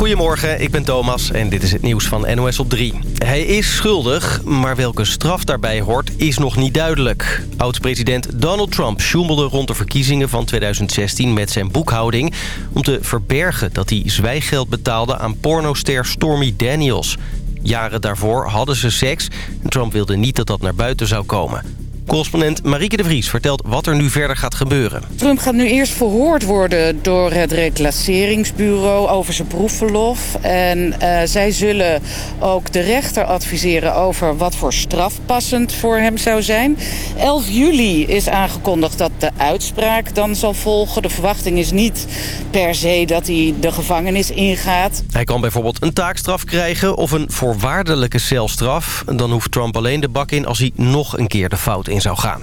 Goedemorgen, ik ben Thomas en dit is het nieuws van NOS op 3. Hij is schuldig, maar welke straf daarbij hoort is nog niet duidelijk. Oud-president Donald Trump sjoemelde rond de verkiezingen van 2016 met zijn boekhouding... om te verbergen dat hij zwijggeld betaalde aan pornoster Stormy Daniels. Jaren daarvoor hadden ze seks en Trump wilde niet dat dat naar buiten zou komen. Correspondent Marieke de Vries vertelt wat er nu verder gaat gebeuren. Trump gaat nu eerst verhoord worden door het reclasseringsbureau over zijn proefverlof. En uh, zij zullen ook de rechter adviseren over wat voor straf passend voor hem zou zijn. 11 juli is aangekondigd dat de uitspraak dan zal volgen. De verwachting is niet per se dat hij de gevangenis ingaat. Hij kan bijvoorbeeld een taakstraf krijgen of een voorwaardelijke celstraf. Dan hoeft Trump alleen de bak in als hij nog een keer de fout in zou gaan.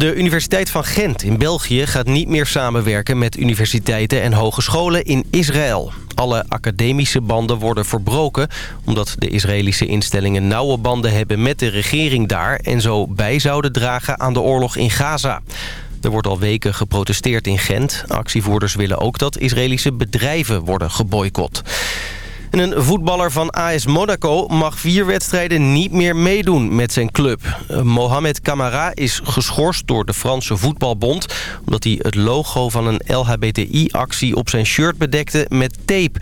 De Universiteit van Gent in België gaat niet meer samenwerken met universiteiten en hogescholen in Israël. Alle academische banden worden verbroken omdat de Israëlische instellingen nauwe banden hebben met de regering daar en zo bij zouden dragen aan de oorlog in Gaza. Er wordt al weken geprotesteerd in Gent. Actievoerders willen ook dat Israëlische bedrijven worden geboycott. En een voetballer van AS Monaco mag vier wedstrijden niet meer meedoen met zijn club. Mohamed Camara is geschorst door de Franse Voetbalbond... omdat hij het logo van een LHBTI-actie op zijn shirt bedekte met tape...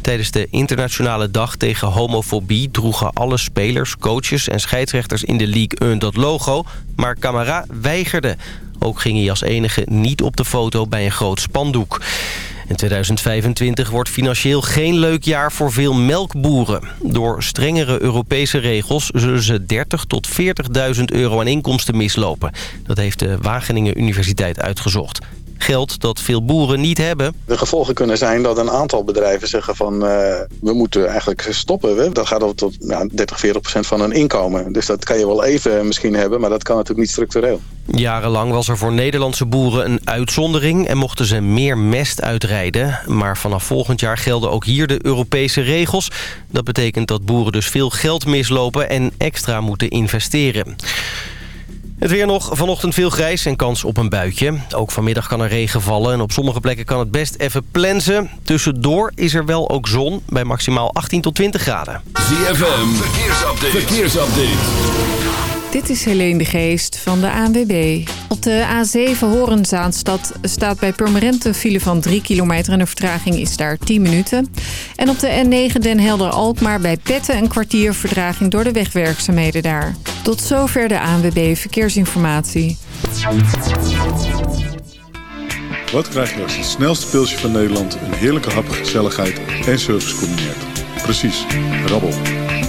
Tijdens de internationale dag tegen homofobie droegen alle spelers, coaches en scheidsrechters in de League 1 dat logo. Maar Camara weigerde. Ook ging hij als enige niet op de foto bij een groot spandoek. In 2025 wordt financieel geen leuk jaar voor veel melkboeren. Door strengere Europese regels zullen ze 30 tot 40.000 euro aan inkomsten mislopen. Dat heeft de Wageningen Universiteit uitgezocht geld dat veel boeren niet hebben. De gevolgen kunnen zijn dat een aantal bedrijven zeggen van... Uh, we moeten eigenlijk stoppen. Dat gaat tot ja, 30, 40 procent van hun inkomen. Dus dat kan je wel even misschien hebben, maar dat kan natuurlijk niet structureel. Jarenlang was er voor Nederlandse boeren een uitzondering... en mochten ze meer mest uitrijden. Maar vanaf volgend jaar gelden ook hier de Europese regels. Dat betekent dat boeren dus veel geld mislopen en extra moeten investeren. Het weer nog. Vanochtend veel grijs en kans op een buitje. Ook vanmiddag kan er regen vallen en op sommige plekken kan het best even plensen. Tussendoor is er wel ook zon bij maximaal 18 tot 20 graden. ZFM, verkeersupdate. verkeersupdate. Dit is Helene de Geest van de ANWB. Op de A7 Horenzaanstad staat bij Purmerend een file van 3 kilometer... en de vertraging is daar 10 minuten. En op de N9 Den Helder-Alkmaar bij Petten een kwartier vertraging... door de wegwerkzaamheden daar. Tot zover de ANWB Verkeersinformatie. Wat krijg je als het snelste pilsje van Nederland... een heerlijke hap, gezelligheid en service combineert? Precies, rabbel.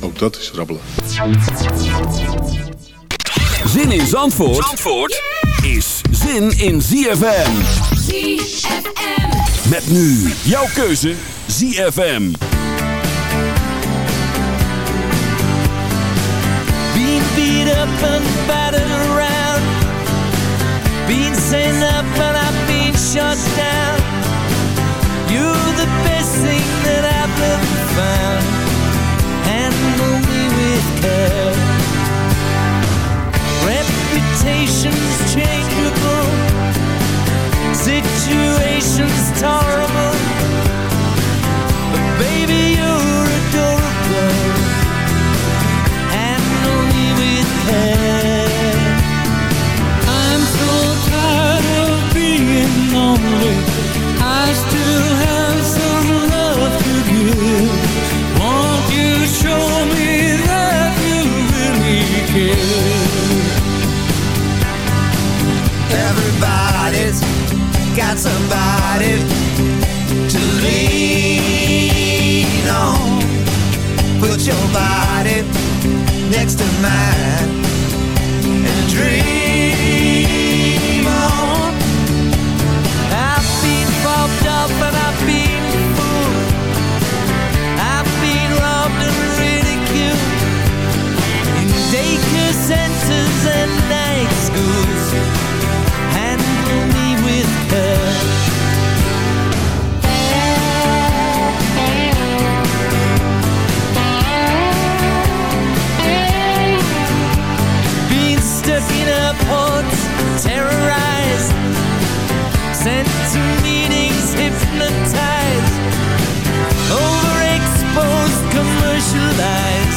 Ook dat is rabbelen. Zin in Zandvoort, Zandvoort is zin in ZFM. ZFM. Met nu jouw keuze ZFM. Being beat up and battered around. Being sent up and I've been shut down. You're care. Reputations changeable, somebody to lean on. Put your body next to mine and dream on. I've been up and I've been fooled. I've been and ridiculed in centers and to meetings, hypnotized, overexposed, commercialized.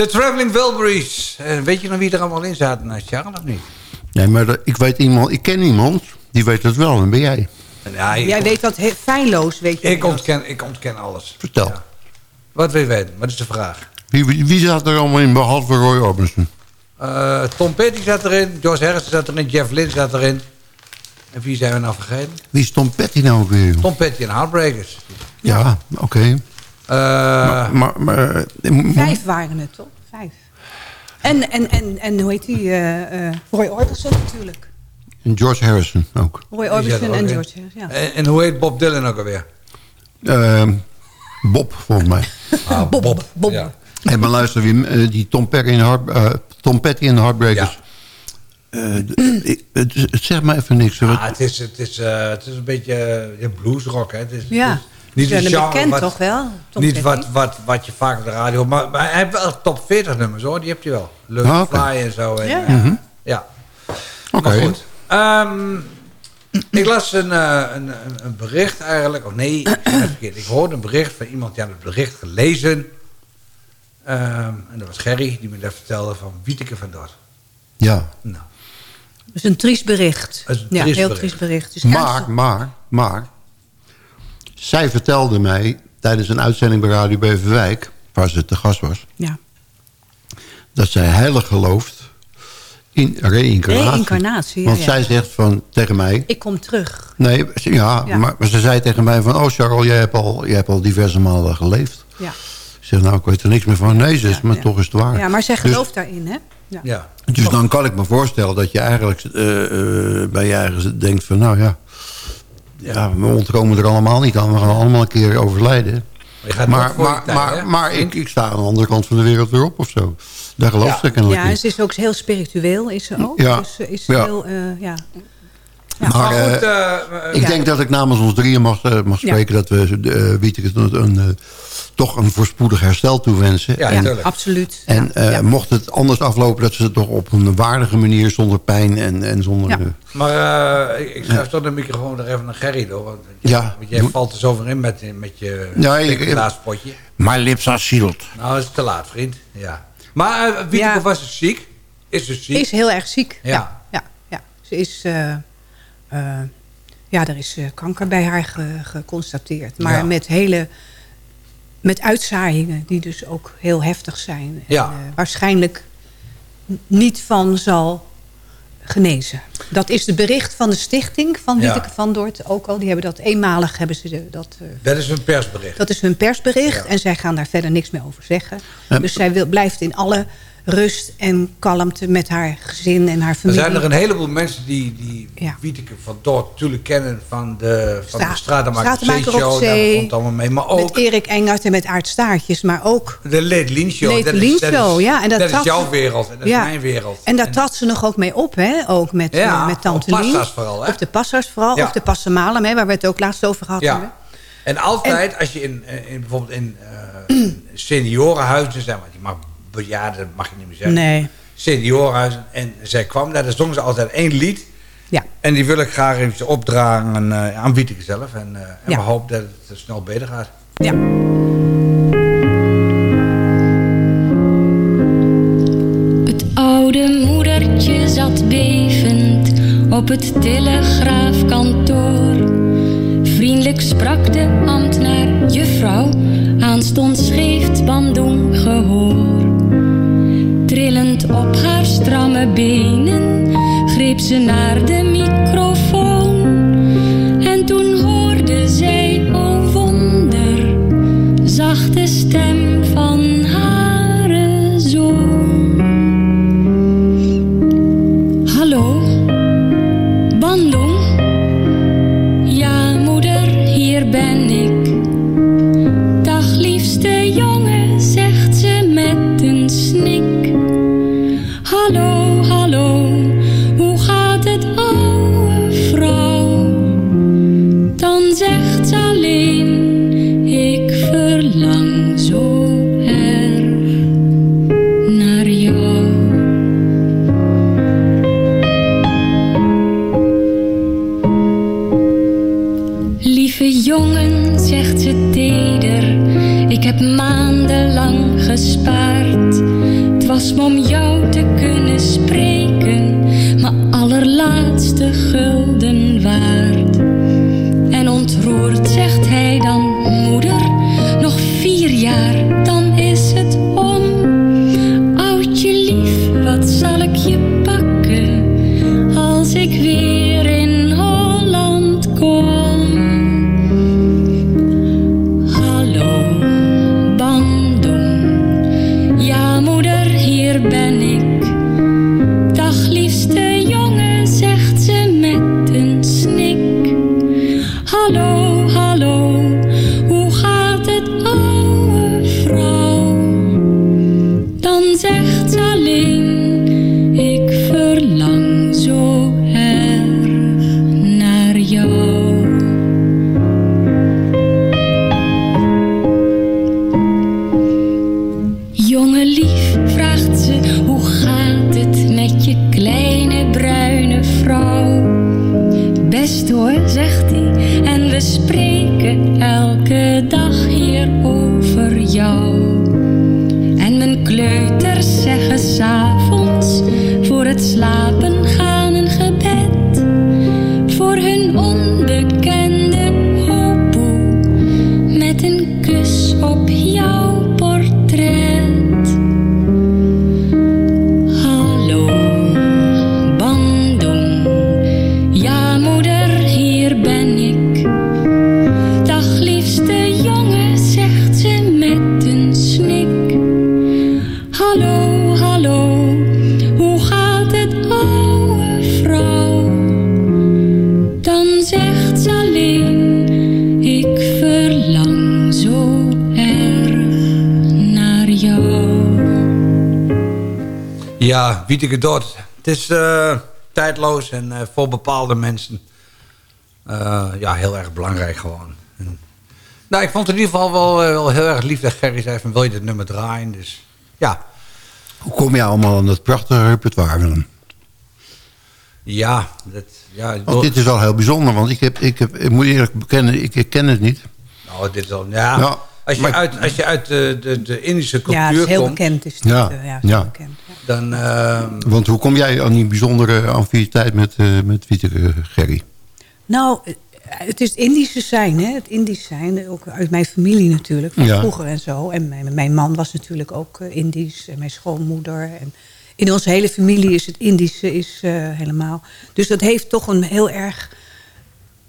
De Traveling Wilburys. En weet je nog wie er allemaal in zaten naast Charles of niet? Nee, maar dat- ik weet iemand, ik ken iemand, die weet het wel, en ben jij. Ja, Jij weet dat he- feilloos, weet je. ik, ontken, ik ontken alles. Vertel. Ja. Wat wil je weten? Wat is de vraag? Wie, wie, wie zat er allemaal in, behalve Roy Orbison? Eh, Tom Petty zat erin, George Harrison zat erin, Jeff Lynne zat erin. En wie zijn we nou vergeten? Wie is Tom Petty nou weer? Tom Petty en Heartbreakers. Ja, oké. Eh, Maar, maar, maar, eh, mo- Vijf waren het, toch? Vijf. En, en, en, en hoe heet die? eh, eh, Roy Orbison natuurlijk. en George Harrison ook. Roy Orbison ook en. George Harrison, ja. en, en hoe heet Bob Dylan ook alweer? Ehm, Bob, volgens mij. Ah, Bob, Bob. Ja. Hé, maar luister, wie, eh, die Tom Petty en, Heart, eh, Tom Petty en Heartbreakers. Eh, ik- het, het zegt me even niks. hoor. Ah, het, is, het, is, eh, het is een beetje eh, ja, bluesrock. Hè. Het is, Ja. het is niet zijn genre bekend wat, toch wel? Tom niet wat, wat, wat je vaak op de radio... Maar, maar hij heeft wel top 40 nummers hoor, die hebt hij wel. Leuk Ah. Fly en zo. En, Ja. eh, ja. Oké. Maar goed. Ehm, ik las een, eh, een, een, een bericht eigenlijk. Oh nee, ik, zeg het verkeerd. ik hoorde een bericht van iemand die had het bericht gelezen. Ehm, en dat was Gerry, die me dat vertelde van Wieteke van Dort. Ja. Nou, Dat is een triest bericht. Is een ja, heel bericht. triest bericht. Dus Maar, maar, maar... Zij vertelde mij tijdens een uitzending bij Radio Beverwijk... waar ze te gast was... Ja. dat zij heilig gelooft in reïncarnatie. Reïncarnatie, ja, Want ja. zij zegt van, tegen mij... Ik kom terug. Nee, ja, Ja. Maar, maar ze zei tegen mij van... Oh Charles, jij hebt al, jij hebt al diverse malen geleefd. Ja. Ik zeg, nou, ik weet er niks meer van. Nee, zus, maar ja. toch is het waar. ja, maar zij Dus- gelooft daarin, hè? Ja. ja. Dus dan kan ik me voorstellen dat je eigenlijk eh, eh, bij je eigen denkt van... nou ja, ja, we ontkomen er allemaal niet aan. We gaan allemaal een keer overlijden. Maar Maar, maar, tijd, maar, hè? maar ik, ik sta aan de andere kant van de wereld weer op of zo. Daar geloof Ja. ze kennelijk Ja, ze is ook heel spiritueel, is ze ook. Ja. Dus ze is Ja. heel, eh, ja. Maar, Maar goed, eh, eh, eh, ik ja. denk dat ik namens ons drieën mag, mag Ja. spreken... dat we uh, een, eh, toch een voorspoedig herstel toewensen. Ja, en, natuurlijk. Absoluut. en ja. eh, ja. mocht het anders aflopen... dat ze het toch op een waardige manier zonder pijn en, en zonder... Ja. Maar eh, ik, schuif toch de microfoon er even naar Gerry door. Want, Ja. want jij valt er zo over in met, met je Ja, ik- speculaas-potje. My lips are sealed. Nou, dat is te laat, vriend. Ja. Maar uh, was dus ziek. Is dus ziek. is heel erg ziek. Ja. Ja, ja, ja. Ze is... eh, ja, er is eh, kanker bij haar ge- geconstateerd. Maar Ja. met hele... Met uitzaaiingen die dus ook heel heftig zijn. Ja. En, eh, waarschijnlijk niet van zal genezen. Dat is de bericht van de stichting van Ja. Wieteke van Dort ook al. Die hebben dat eenmalig hebben ze de- dat eh, Dat is een persbericht. Dat is hun persbericht Ja. en zij gaan daar verder niks meer over zeggen. En- Dus zij wil, blijft in alle rust en kalmte met haar gezin en haar Er familie. zijn er een heleboel mensen die, die Ja. Wieteke van Dort natuurlijk kennen van de, van de Stratenmaker op Show. Daar komt allemaal mee. Maar Met ook Erik Engert en met Aart Staartjes, maar ook... de Late Lean Show. Late dat is, Lean dat Show, ja, en dat dat is jouw wereld en dat Ja. is mijn wereld. En daar trad ze nog ook mee op, hè? Ook met, Ja, eh, met Tante op Lien. Passa's vooral, hè? Op de Passas vooral, of de Passamalem, hè, waar we het ook laatst over gehad hebben. En altijd, als je in, eh, in bijvoorbeeld in eh, seniorenhuizen, zeg maar, die mag bejaarden, mag je niet meer zeggen. Nee. Seniorenhuizen. En zij kwam daar, dan zong ze altijd één lied. Ja. En die wil ik graag even opdragen eh, aan Wieteke zelf. En, eh, en Ja. we hopen dat het snel beter gaat. Ja. Het oude moedertje zat bevend op het telegraafkantoor. Vriendelijk sprak de ambtenaar, juffrouw, aanstonds geeft Bandung gehoor. Trillend op haar stramme benen greep ze naar de microfoon. Ja, Wieteke Dort. Het is eh, tijdloos en eh, voor bepaalde mensen eh, ja, heel erg belangrijk gewoon. En, nou, ik vond het in ieder geval wel, wel heel erg lief dat Gerry zei van wil je dit nummer draaien? Dus ja, Hoe kom je allemaal aan dat prachtige repertoire, Willem? ja, dat, ja ik Want dit is wel heel bijzonder, want ik, heb, ik, heb, ik moet eerlijk bekennen, ik, ik ken het niet. nou, dit is al, ja, Ja, als je maar- uit, als je uit de, de, de Indische cultuur Ja, het is heel komt, bekend. Is dit, Ja, ja, het is ja. heel bekend. Dan eh, Want hoe kom jij aan die bijzondere affiniteit met, eh met Wieteke, Gerry? Nou, eh, het is het Indische zijn, hè? Het Indisch zijn, ook uit mijn familie natuurlijk, van Ja. vroeger en zo. En mijn, mijn man was natuurlijk ook eh, Indisch en mijn schoonmoeder. En in onze hele familie is het Indische is, eh, helemaal. Dus dat heeft toch een heel erg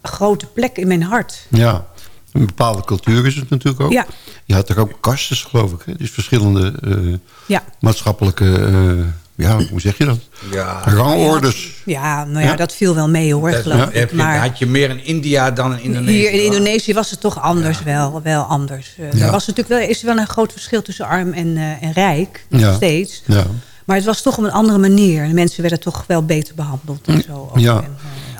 grote plek in mijn hart. Ja, Een bepaalde cultuur is het natuurlijk ook. Ja. Je had er ook kastes, geloof ik. Hè? Dus verschillende eh, Ja. maatschappelijke... eh, ja, hoe zeg je dat? Ja. Rangordes. Ja, nou ja, Ja? dat viel wel mee hoor, Dat- geloof ik. Maar had je meer in India dan in Indonesië. hier in Indonesië was het toch anders wel, wel anders. Eh, Ja. Er was natuurlijk wel, is wel een groot verschil tussen arm en, eh, en rijk, nog Ja. steeds. Ja. Maar het was toch op een andere manier. De mensen werden toch wel beter behandeld en zo. ja. En,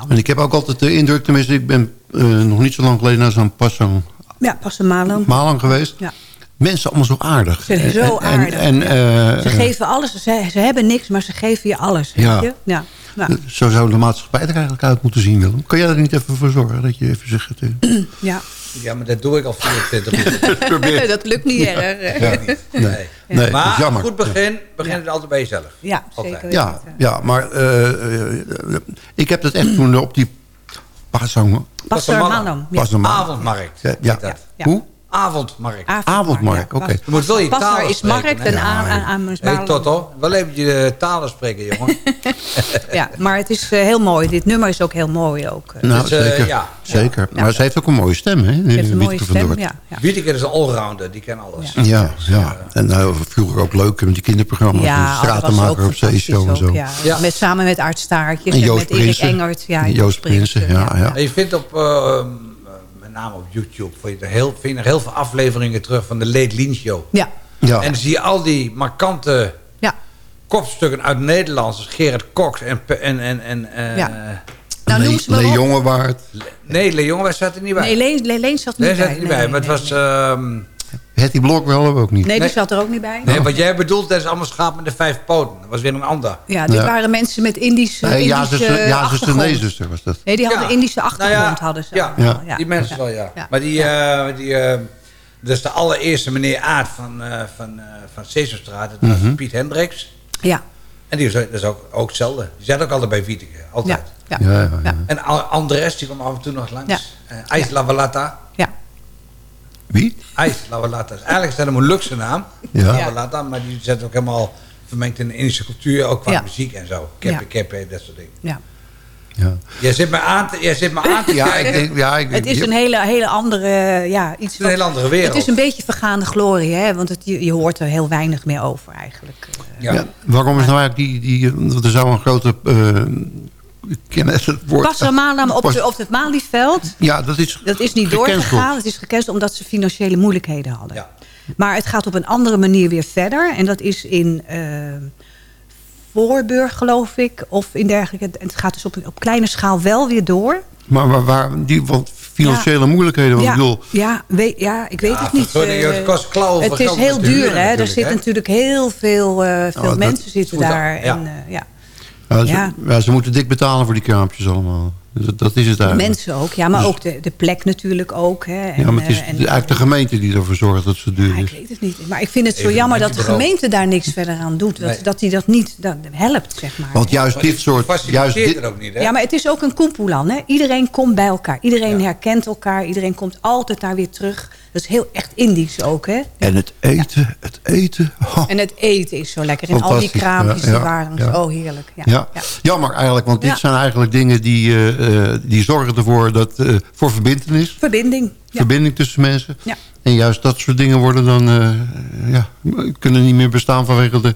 En ik heb ook altijd de indruk, tenminste, ik ben eh, nog niet zo lang geleden naar zo'n Passang ja, Passamalo. Malang geweest. Ja. Mensen allemaal zo aardig. Ze zijn zo En- aardig. En, en, Ze eh, geven alles. Ze, ze hebben niks, maar ze geven je alles. Ja. Weet je? Ja. Ja. Zo zou de maatschappij er eigenlijk uit moeten zien, Willem. Kan jij er niet even voor zorgen? Dat je even zegt... eh, ja. Ja, maar dat doe ik al 24 uur. dat lukt niet erg. Ja. Nee. Nee, nee maar is jammer. goed begin, begin het altijd bij jezelf. Ja, Altijd. zeker. Ja, ja maar eh, eh, ik heb dat echt toen op die Passang... Passamalo. Ja. Passamalo. Avondmarkt. Ja. Ja. Hoe? Avondmarkt. Avondmarkt, oké. Je moet wel je talen is markt en aan, Hey, Toto, wel even je talen spreken, jongen. Ja, maar het is eh, heel mooi. Dit nummer is ook heel mooi. Ook. eh. Nou, Dus, eh, zeker. ja. zeker. Ja. Maar ze heeft ook een mooie stem, hè? Ze heeft een mooie van stem. Ja, ja. Wieteke is een allrounder, die kan alles. Ja, ja. En nou, vroeger ook leuk met die kinderprogramma's. Ja, was Stratenmaker op Zeeshow en zo. Ja. Met, samen met Art Staartjes En en, Joost met Erik Prinsen. Engert. Ja, En Joost Prinsen, ja, ja. En je vindt op, eh, met name op YouTube, vind je er heel, vind je er heel veel afleveringen terug van de Late Lean Show. Ja, Ja. En dan zie je al die markante ja. kopstukken uit Nederlands. Dus Gerard Cox en... En, en, en eh, Ja. Nou, noem Le, ze maar Le. Jongewaard. Nee, zaten er niet bij. Nee, Leen, Leen- zat er Nee, niet zat bij. er niet bij. Maar het was... ehm, Hetty Blok wel hebben we ook niet. Nee, die zat er ook niet bij. nee, wat jij bedoelt, dat is allemaal schaap met de vijf poten. Dat was weer een ander. Ja, dit Ja. waren mensen met Indische, Nee, ja, Indische zuster, ja, zuster, achtergrond. nee, zuster was dat. Nee, die hadden Ja. Indische Nou achtergrond. ja, hadden ze ja, die mensen wel, ja. Ja. Maar die... eh, die eh, dat is de allereerste meneer Aard van, eh van, eh van Sesamstraat. Dat was Mhm. Piet Hendricks. Ja, En die is, dat is ook, ook hetzelfde. Die zat ook altijd bij Wieteke. Altijd. ja, ja. Ja, ja, ja. Ja. En Andres, die kwam af en toe nog langs. Ja. Eh, IJs Lavalata. ja. IJs Lavalata. Eigenlijk is dat een Molukse naam. Ja. Lavalata, maar die zit ook helemaal vermengd in de Indische cultuur. Ook qua Ja. muziek en zo. Keppe, Ja. keppe, dat soort dingen. ja. Ja, Jij zit me aan te, jij zit me aan te ja ik kijken. denk... Ja, ik, Het is een hele, hele andere... Ja, iets Het is een hele andere wereld. Het is een beetje vergaande glorie, hè? want het, je, je hoort er heel weinig meer over eigenlijk. Eh, Ja. ja, waarom is nou eigenlijk die... die want er zou een grote... eh, ik ken het woord... Op, de, op het Malieveld, Ja, dat is dat is niet gecanceld. doorgegaan. Het is gecanceld omdat ze financiële moeilijkheden hadden. Ja. Maar het gaat op een andere manier weer verder. En dat is in eh, Voorburg, geloof ik. Of in dergelijke. Het gaat dus op, op kleine schaal wel weer door. Maar waar, waar die want financiële moeilijkheden, want ja, ik bedoel... ja, weet, ja, ik weet Ja, het niet. eh, het kost klauwen het voor is heel duur, hè? Er zitten natuurlijk heel veel, eh, veel Oh, mensen zitten daar. ja. En, eh, ja. Ja, ze, Ja. ja, ze moeten dik betalen voor die kraampjes allemaal. Dus dat, dat is het eigenlijk. Mensen ook, ja, maar ook de, de plek natuurlijk ook. Hè. En, ja, maar het is eh, en- eigenlijk de gemeente die ervoor zorgt dat ze duur Ja, ik is. weet het niet. Maar ik vind het zo Even jammer dat de gemeente daar niks verder aan doet. Dat, Nee. dat die dat niet dat helpt, zeg maar. Want juist dit soort... Juist dit, ook niet, hè? Ja, maar het is ook een koempoelan. Hè? Iedereen komt bij elkaar. Iedereen herkent elkaar. Iedereen komt altijd daar weer terug. Dat is heel echt Indisch ook, hè? en het eten, het eten. oh, En het eten is zo lekker. En al die kraampjes Ja, die waren ja. zo heerlijk. Ja. ja. Ja. Jammer eigenlijk, want dit zijn eigenlijk dingen die, eh, eh, die zorgen ervoor dat, eh, voor verbindenis. Verbinding. Ja. Verbinding tussen mensen. Ja. En juist dat soort dingen worden dan, eh, ja, kunnen niet meer bestaan vanwege de,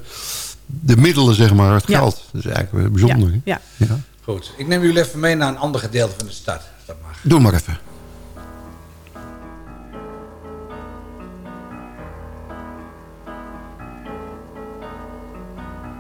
de middelen, zeg maar, het Ja. geld. Dat is eigenlijk bijzonder. hè? Ja. Ja. Goed, ik neem jullie even mee naar een ander gedeelte van de stad. Dat mag. Doe maar even.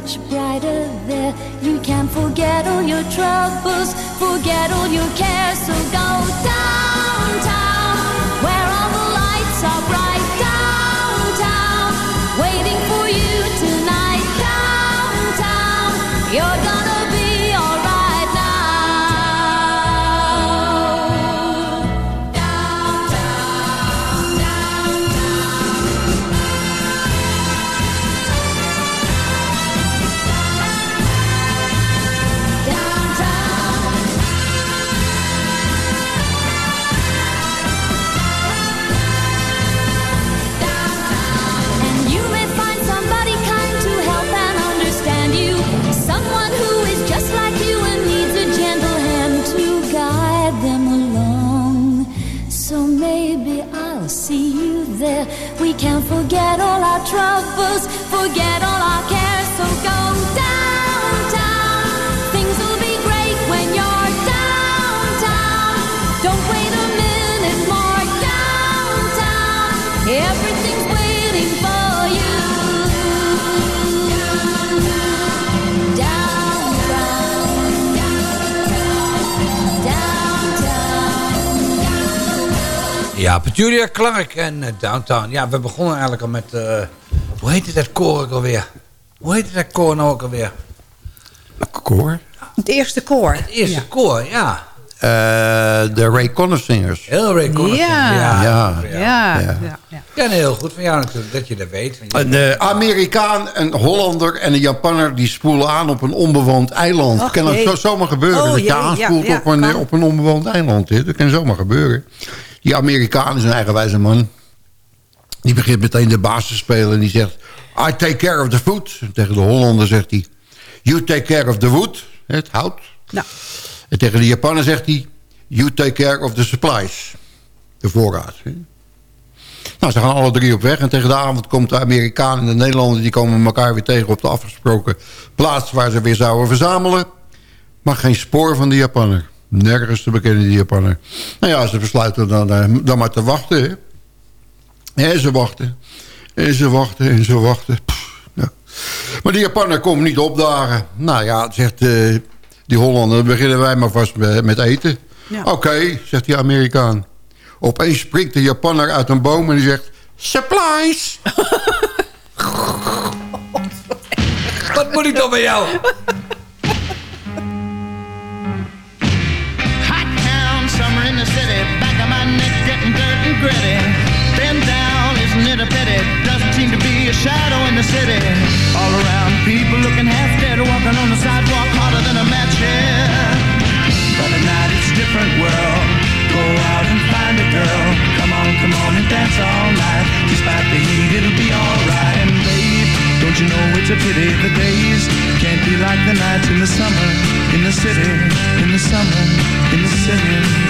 Much brighter there. You can forget all your troubles, forget all your cares. So go downtown, where all the lights are bright. Downtown, waiting for you tonight. Downtown, you're gonna Ja, Petulia Clark en eh, Downtown. Ja, we begonnen eigenlijk al met... eh, hoe heet het dat koor ook alweer? Hoe heet het dat koor nou ook alweer? Koor? Het eerste koor. Het eerste koor, ja. Eh, de Ray Connor Singers. Heel Ray Connor. Ja. Ja. Ja. ja. Ja, Ja. ja. ja. Ja, nee, heel goed van jou natuurlijk, dat je dat weet. Een eh, Amerikaan, een Hollander en een Japanner... die spoelen aan op een onbewoond eiland. Och, kan dat zo, zomaar gebeuren. Oh, dat je aanspoelt ja, ja, op, een, kan. op een onbewoond eiland. Hè. Dat kan zomaar gebeuren. Die Amerikaan is een eigenwijze man. Die begint meteen de baas te spelen. En die zegt... I take care of the food. En tegen de Hollander zegt hij... You take care of the wood. Het hout. Nou, En tegen de Japaner zegt hij... You take care of the supplies. De voorraad. hè. Nou, ze gaan alle drie op weg. En tegen de avond komt de Amerikaan en de Nederlander... die komen elkaar weer tegen op de afgesproken plaats... waar ze weer zouden verzamelen. Maar geen spoor van de Japaner. Nergens te bekennen, die Japaner. Nou ja, ze besluiten dan, eh, dan maar te wachten. Hè. En ze wachten. En ze wachten en ze wachten. Pff, ja. Maar die Japaner komt niet opdagen. Nou ja, zegt eh, die Hollander... dan beginnen wij maar vast met, eten. Ja. Oké, zegt die Amerikaan. Opeens springt de Japaner uit een boom en die zegt... Supplies! Wat moet ik dan bij jou? City. Back of my neck getting dirt and gritty. Bend down, isn't it a pity? Doesn't seem to be a shadow in the city. All around, people looking half dead, walking on the sidewalk harder than a match here. But at night it's a different world. Go out and find a girl. Come on, come on and dance all night. Despite the heat, it'll be alright. And babe, don't you know it's a pity the days can't be like the nights in the summer, in the city, in the summer, in the city.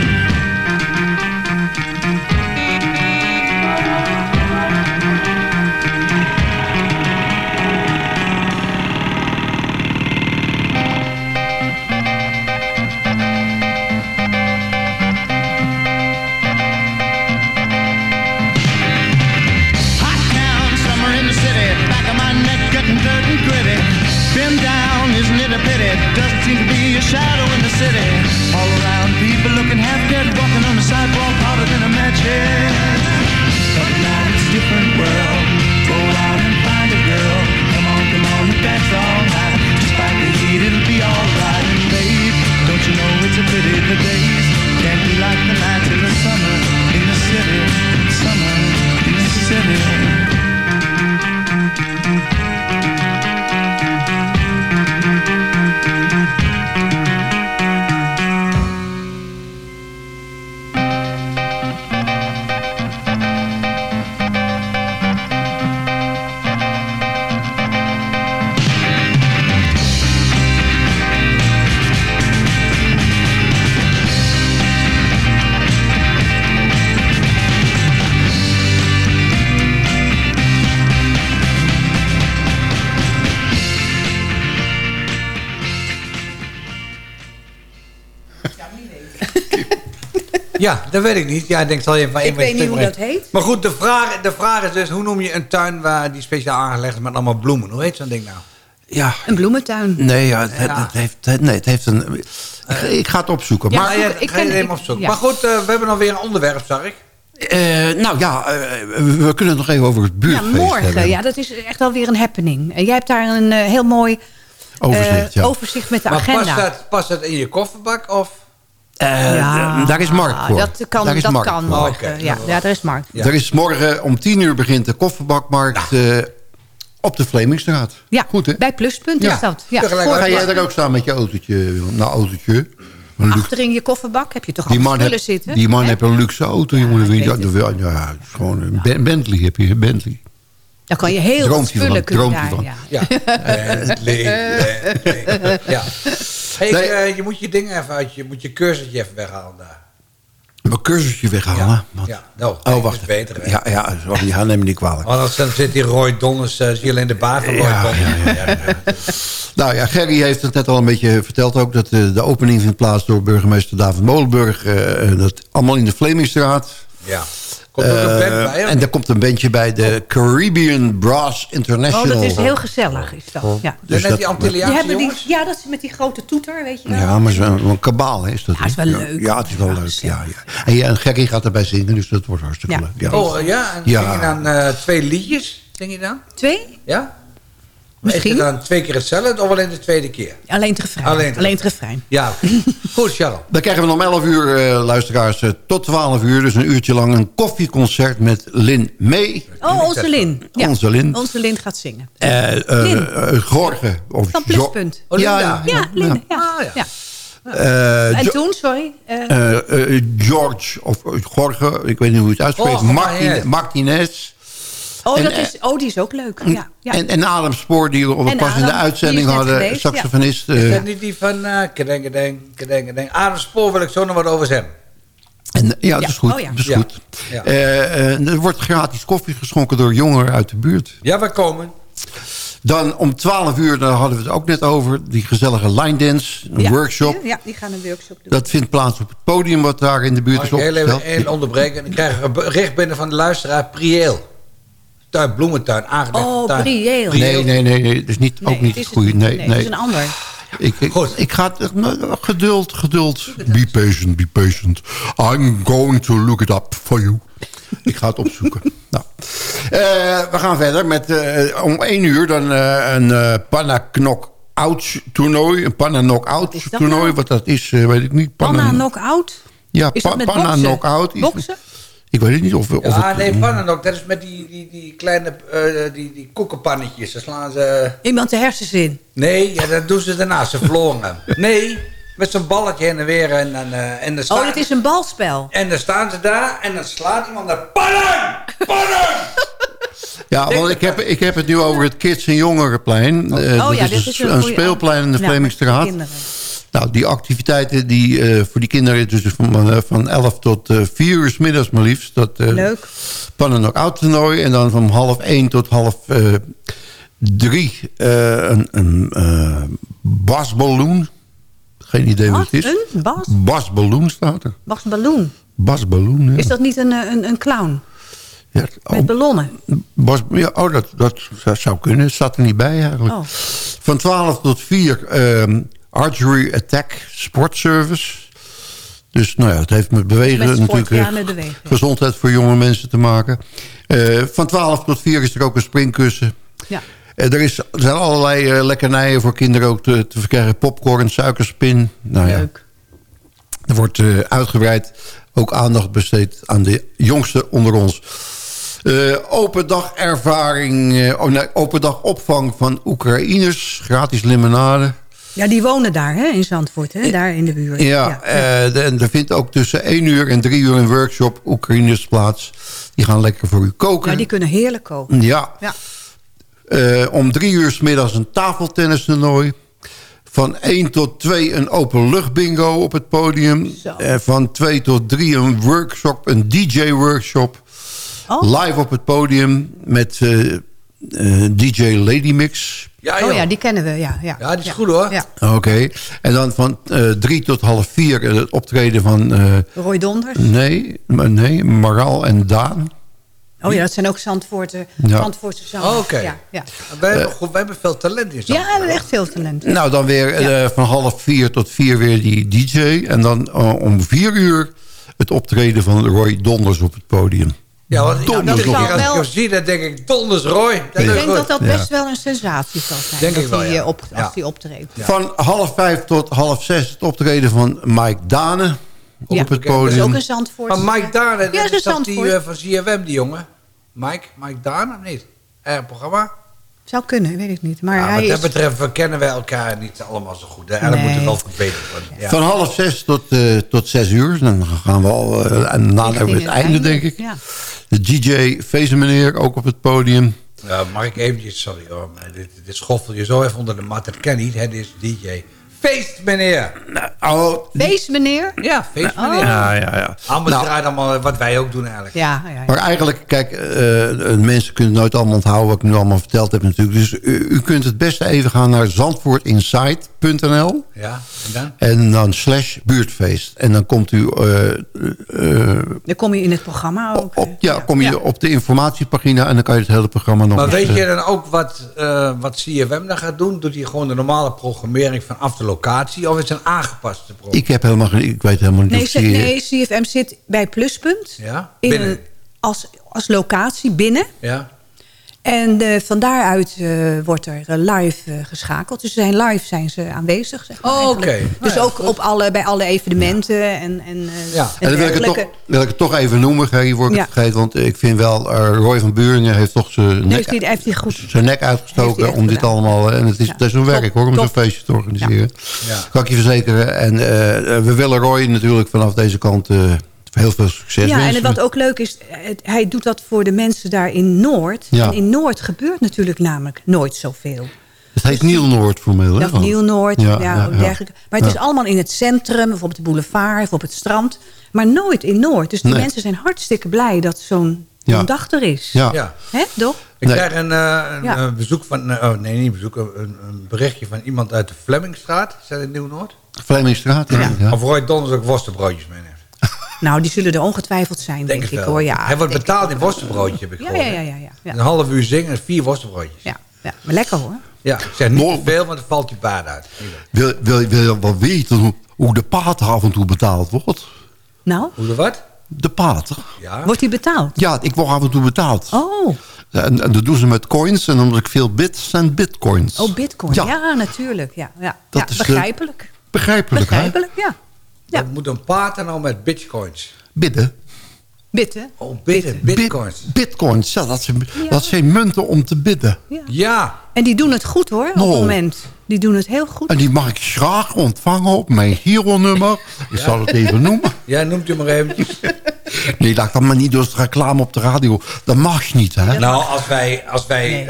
Dat weet ik niet. Ja, ik denk zal je van Ik weet niet hoe dat heet. Maar goed, de vraag, de vraag is dus, hoe noem je een tuin waar die speciaal aangelegd is met allemaal bloemen? Hoe heet zo'n ding nou? Ja. Een bloementuin. Nee, ja, het, het- het heeft, het- nee, het heeft een... Ik, ik ga het opzoeken. Ja, maar, ja, ik ga ken- even opzoeken. ja. Maar goed, eh, we hebben alweer een onderwerp, zag ik. eh, nou ja, eh, we kunnen het nog even over het Ja, buurtfeest morgen. hebben. Ja, dat is echt alweer een happening. En jij hebt daar een eh, heel mooi eh, Overzicht, ja. overzicht met de maar past agenda. dat, past dat in je kofferbak? Of? Eh, Ja, daar is markt voor. Dat kan, Daar is dat markt kan voor. morgen. Ja, ja, daar is markt. Ja. Er is morgen om tien uur begint de kofferbakmarkt eh, op de Vlemingstraat. Ja, Goed, hè? bij Pluspunt Ja. is dat. Ja, Ga jij daar ook staan met je autootje? Nou, autootje. Luxe- Achterin je kofferbak heb je toch Die al man, heeft, zitten? die man heeft een luxe auto, jongen. Ja, ja, gewoon een Ben- Bentley heb je, een Bentley. Dan kan je heel veel spullen van, kunnen daar. van. Ja. Ja. Ja. Hey, Nee. eh, je moet je dingen even uit je, moet je cursusje even weghalen daar. Mijn cursusje weghalen. Ja, Want- ja. Nou, oh, dat is wacht. beter, hè? Ja, ja, sorry, ja, neem me niet kwalijk. Anders dan zit die Roy Donners, uh, zie je alleen de baas van Roy Ja, Donners. ja, Nou ja, Gerry heeft het net al een beetje verteld ook... dat eh, de opening vindt plaats door burgemeester David Molenburg. eh, dat allemaal in de Vlemingstraat. Ja. Komt er ook een band Eh, bij? en er komt een bandje bij de Caribbean Brass International. Oh, dat is heel gezellig. Is dat. Ja. Dus net dat- die Antilliaanse jongens? ja, dat is met die grote toeter, weet je wel. Ja, maar zo'n een kabaal is dat. Ja, is wel leuk. Ja, het is wel Ja, leuk. Ja, ja. En, ja, en Gerry gaat erbij zingen, dus dat wordt hartstikke Ja. leuk. Ja. Oh, ja. En Ja. zing je dan eh, twee liedjes? Zing je dan? Twee? Ja? Misschien. Is het dan twee keer hetzelfde of alleen de tweede keer? Alleen het refrein. Alleen het Alleen het refrein. Ja. Goed, Charles. Dan krijgen we om 11 uur, eh, luisteraars, eh, tot 12 uur. Dus een uurtje lang een koffieconcert met Lin May. Oh, onze Lin. Ja. Onze Lin. Onze Lin gaat zingen. Eh eh, Lin. Gorge. Of Van Pluspunt. Oh, Linda. Ja, Ja, Lin. Ja. Ah, ja. ja. Eh, En toen, sorry. eh, eh, eh, George, of Gorge, ik weet niet hoe je het uitspreekt. Martin, Martinez. Oh, en, dat eh, is, oh, die is ook leuk. Ja, ja. En, en Adam Spoor, die we pas in de uitzending hadden. geweest, saxofonist. Is eh, dat niet die van uh, kedengedeng, kedengedeng. Adam Spoor wil ik zo nog wat over zeggen. En, ja, dat Ja. is goed. Oh, ja. dat is Ja. goed. Ja. Eh, eh, er wordt gratis koffie geschonken door jongeren uit de buurt. Ja, we komen. Dan om 12 uur, daar hadden we het ook net over... die gezellige line dance, een Ja. workshop. Ja, die gaan een workshop doen. Dat vindt plaats op het podium wat daar in de buurt Mag is ik heel even onderbreken? Ik krijg een bericht binnen van de luisteraar. Prieel. Tuin, bloementuin, aangelegd Oh, tuin. Prieel. Nee, nee, nee, nee, dat is niet, Nee, ook niet het goede. Nee, nee, nee. het is een ander. Ik, ik, Goed. ik ga het... Geduld, geduld. Be patient, be patient. I'm going to look it up for you. Ik ga het opzoeken. nou. Eh, we gaan verder met eh, om één uur dan eh, een eh Panna Knock-out toernooi. Een Panna Knock-out toernooi. nou? Wat dat is, weet ik niet. Panna knock-out? Ja, pa- Panna? Knock-out. Boksen? Ik weet het niet of, of Ja, het... nee, pannen ook. Dat is met die, die, die kleine eh, die, die koekenpannetjes. Daar slaan ze... Iemand de hersens in. Nee, ja, dat doen ze daarna. Ze verloren. Nee, met zo'n balletje heen en weer. En, en, eh, en, dan staan, Oh, dat is een balspel. en dan staan ze daar en dan slaat iemand daar... Pannen! Pannen! Ja, want ik heb, ik heb het nu over het Kids- en Jongerenplein. Eh, oh ja, dat dit is is een, speelplein in de Vlemingstraat. Nou, die activiteiten die eh, voor die kinderen... dus van, eh, van 11 tot eh 4 uur middags maar liefst. Dat, Leuk. Pannen knock-out toernooi. En dan van half 1 tot half 3 een, een basballoen. Geen idee wat het is. Een bas? Basballoen staat er. Bas Balloon. Basballoen, ja. Is dat niet een, een, een clown? ja, oh, Met ballonnen? Bas, ja, oh, dat, dat zou kunnen. Het staat er niet bij eigenlijk. Oh. Van 12 tot 4 ehm, Archery Attack Sport Service. Dus nou ja, het heeft met bewegen Met sport, natuurlijk ja, met bewegen. gezondheid voor jonge mensen te maken. Eh, van 12 tot 4 is er ook een springkussen. Ja. Eh, er, is, er zijn allerlei eh, lekkernijen voor kinderen ook te, te verkrijgen. Popcorn, suikerspin. Nou ja, Leuk. er wordt uitgebreid ook aandacht besteed aan de jongsten onder ons. Open dag ervaring, nee, open dag opvang van Oekraïners, gratis limonade. Ja, die wonen daar, hè, in Zandvoort, hè, daar in de buurt. Ja, eh, en er vindt ook tussen 1 uur en 3 uur een workshop Oekraïners plaats. Die gaan lekker voor u koken. Ja, die kunnen heerlijk koken. Ja. Ja. Eh, om drie uur 's middags een tafeltennistoernooi. Van 1 tot 2 een openluchtbingo op het podium. Eh, van 2 tot 3 een workshop, een DJ-workshop. Oh. Live op het podium met DJ Lady Mix. Ja, oh ja, die kennen we, ja. Ja, ja die is goed hoor. Ja. Oké. En dan van eh, drie tot half vier eh, het optreden van... eh, Roy Donders. nee, maar nee, Maral en Daan. Oh ja, dat zijn ook Zandvoorten, Ja. Zandvoortse zangers. Oh, Oké. Ja, ja. Wij, hebben, goed, wij hebben veel talent in ja, we Zandvoort. hebben echt veel talent. Nou, dan weer eh, van half vier tot vier weer die DJ. En dan om vier uur het optreden van Roy Donders op het podium. Ja, want keer het als ik wel- hem zie, dan denk ik, donders Roy. Dat ik denk goed. dat dat Ja. best wel een sensatie zal zijn. Denk dat ik wel, hij, ja. eh, op, als Ja. hij optreedt. Van half vijf tot half zes het optreden van Mike Dane op Ja. het Dat is podium. ook een Zandvoort. Maar Mike Dane, Ja, dat dat is die eh, van CFM, die jongen? Mike, Mike Dane, of niet? Erg programma? Zou kunnen, weet ik niet. Maar Ja, hij wat is... dat betreft kennen wij elkaar niet allemaal zo goed. Hè? En dan Nee. moet het wel verbeterd worden. Ja. Van half zes tot, eh, tot zes uur. Dan gaan we al uh, naderen Richting het einde, denk ik. Ja. De DJ Fezenmeneer ook op het podium. Ja, mag ik eventjes, sorry hoor, maar dit, dit schoffel je zo even onder de mat. Dat ken niet, het is DJ. Feest, meneer! Oh, Wees meneer? Ja, feest, meneer. Ja, ja, ja. Allemaal Nou. draait allemaal wat wij ook doen eigenlijk. Ja, ja, ja. Maar eigenlijk, kijk, eh, eh, mensen kunnen het nooit allemaal onthouden... wat ik nu allemaal verteld heb natuurlijk. Dus u, u kunt het beste even gaan naar zandvoortinsight.nl... Ja, en dan? en dan slash buurtfeest. En dan komt u... eh, eh, Dan kom je in het programma ook. op, ja, kom je op de informatiepagina... en dan kan je het hele programma nog Maar weet je dan ook wat, eh, wat CFM dan gaat doen? Doet hij gewoon de normale programmering vanaf de locatie? Of is het een aangepaste programma? Ik heb helemaal geen... Ik weet helemaal niet Nee, of die- nee, CFM zit bij Pluspunt. Ja, In binnen. een, als, als locatie binnen. Ja. En eh, van daaruit eh, wordt er eh, live geschakeld. Dus ze zijn live zijn ze aanwezig. Zeg maar, Oh, eigenlijk. oké. Dus Nou ja, ook op alle, bij alle evenementen en, en, eh, Ja. En dan wil ik, het toch, wil ik het toch even noemen, Gerry, voor ik Ja. het vergeet. Want ik vind wel, eh, Roy van Buringen heeft toch zijn nek, heeft hij, heeft hij goed. zijn nek Heeft uitgestoken om dit gedaan. allemaal... En het is, Ja. het is een werk hoor, om zo'n feestje te organiseren. Ja. Kan ik je verzekeren. En eh, we willen Roy natuurlijk vanaf deze kant eh, heel veel succes Ja, en wat ook leuk is, het- hij doet dat voor de mensen daar in Noord. Ja. En in Noord gebeurt natuurlijk namelijk nooit zoveel. Het heet Niel Noord formeel. hè? Of Nieuw-Noord, ja, ja, ook ja. dergelijke. Maar het Ja. is allemaal in het centrum, of op de boulevard, of op het strand. Maar nooit in Noord. Dus die Nee. mensen zijn hartstikke blij dat zo'n Ja. dag er is. Ja. Ja. Hè, toch? Ik Nee. krijg een, eh, een Ja. bezoek van... eh, oh, nee, niet bezoek. Een, een berichtje van iemand uit de Flemmingstraat. Is dat in Nieuw-Noord? Vlemingstraat, ja. ja. Of Roy Donders ook worstenbroodjes meeneemt. Nou, die zullen er ongetwijfeld zijn, denk, Denk ik hoor. Ja, Hij wordt betaald in wel. worstenbroodje, heb ik Ja, gehoord. ja, ja, ja, ja, ja. Een half uur zingen en vier worstenbroodjes. ja, ja. Maar lekker hoor. Ja, ik zeg niet veel, want dan valt je baard uit. Wil, wil, wil je wel weten hoe, hoe de pater af en toe betaald wordt? Nou, Hoe de wat? De pater? Ja. wordt die betaald? Ja, ik word af en toe betaald. Oh, En, en dat doen ze met coins. En omdat ik veel bits zijn bitcoins. oh bitcoin. Ja. Ja, natuurlijk. Ja, ja. Dat ja is, eh, begrijpelijk. Begrijpelijk, hè? Begrijpelijk, ja. Ja. Wat moet een pater nou met bitcoins? Bidden. Bitten. Oh, bidden, bitcoins. Bit- bitcoins, ja, dat zijn, Ja. dat zijn munten om te bidden. Ja. En die doen het goed hoor, op het moment. Die doen het heel goed. En die mag ik graag ontvangen op mijn Giro-nummer. Ik zal het even noemen. Ja, noemt u maar eventjes. Nee, laat dat maar niet door de reclame op de radio. Dat mag niet, hè? Nou, als wij, als, wij, Nee.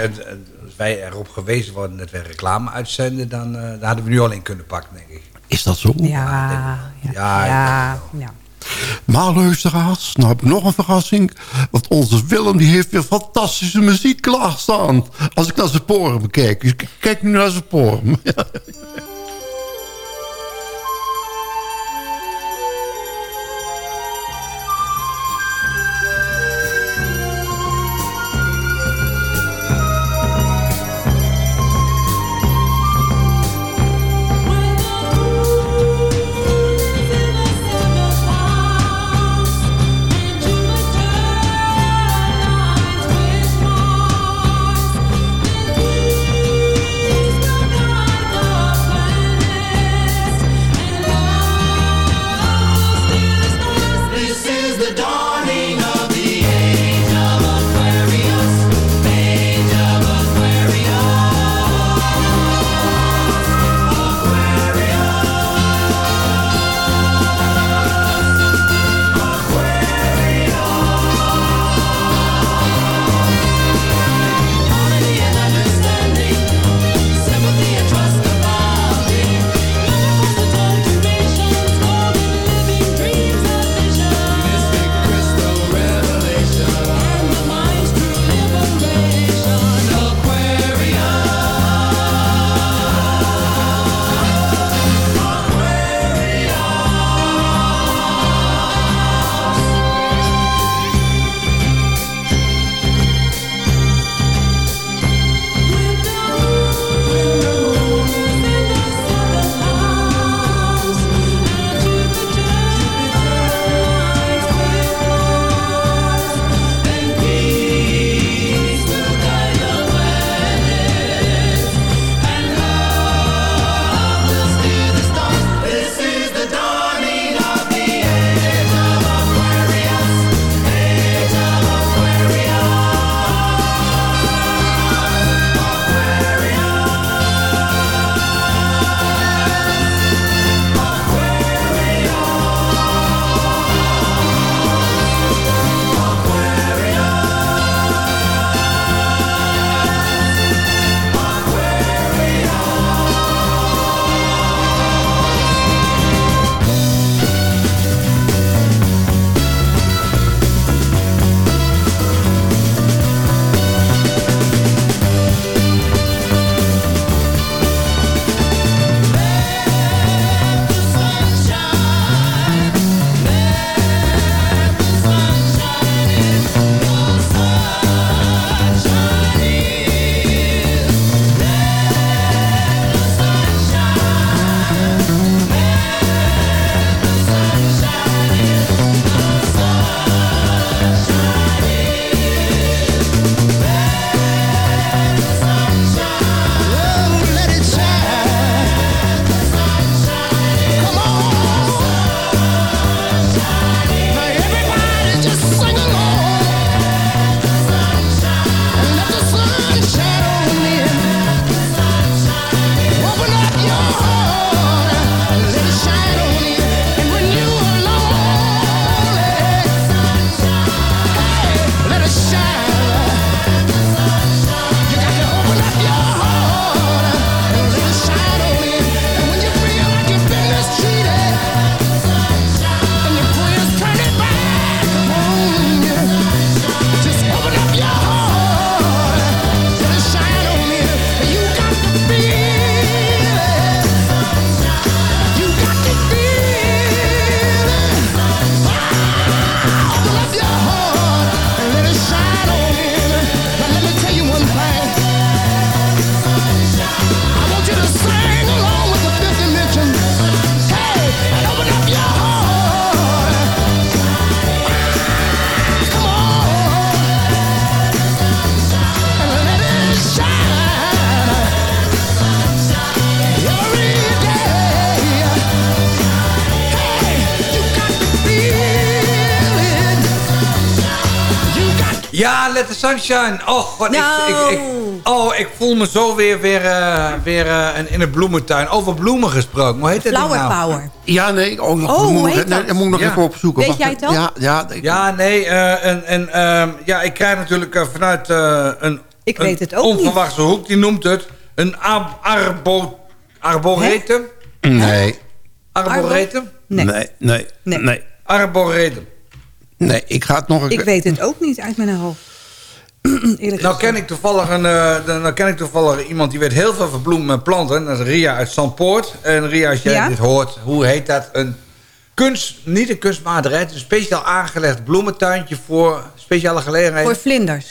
als wij erop gewezen worden dat wij reclame uitzenden... dan eh, daar hadden we nu al in kunnen pakken, denk ik. Is dat zo? Ja, ja, Ja, ja. Maar luisteraars, nou heb ik nog een verrassing. Want onze Willem die heeft weer fantastische muziek klaarstaan. Als ik naar zijn poren bekijk. Ik kijk nu naar zijn poren. Oh, wat Nou. ik, ik, ik, oh, ik voel me zo weer, weer, eh, weer eh, in- een bloementuin. Over bloemen gesproken. Hoe heet dat ding Flower nou? power. Ja, nee. Oh, Oh, moet hoe nog, heet nee, dat? dat moet ik nog Ja. even opzoeken. Weet Wacht, jij het al? Ja, ja, ik- Ja, nee. eh, en, en, ehm, ja, ik krijg natuurlijk vanuit eh, een, Ik weet het ook niet. onverwachte hoek. Die noemt het een ab- arbo, arboretum. nee. Arboretum? Nee. Nee, nee, Nee. nee. Arboretum. Nee, ik ga het nog een Ik weet het ook niet uit mijn hoofd. Eerlijk Nou ken ik toevallig een, eh, nou ken ik toevallig iemand die weet heel veel van bloemen en planten. Dat is Ria uit Zandpoort. En Ria, als jij Ja? dit hoort, hoe heet dat? Een kunst, niet een kunstmatig, het is een speciaal aangelegd bloementuintje voor speciale gelegenheden. Voor vlinders.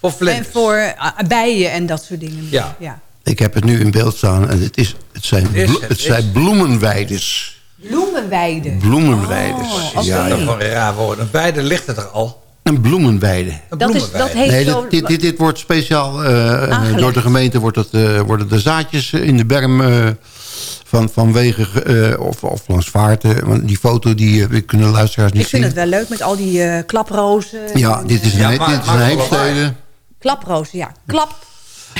Voor vlinders. En voor eh, bijen en dat soort dingen. Ja. ja. Ik heb het nu in beeld staan. En het, is, het zijn, Is blo- het, zijn bloemenweides. Bloemenweiden. Bloemenweides. Oh, ja, Dat is ja. voor een raar woord. Een beide ligt het er al. Een bloemenweide. Een Dat, is, dat heet Nee, zo... dit, dit, dit, dit wordt speciaal eh, Aangelegd. door de gemeente wordt het, eh, worden de zaadjes in de berm eh, van, vanwege eh, of, of langs vaarten. Want die foto die eh, kunnen de luisteraars niet ik vind zien. het wel leuk met al die eh, klaprozen. Ja, en, dit is een, Ja, he- maar- dit is maar een voor heemstede. Klaprozen, ja. Klap.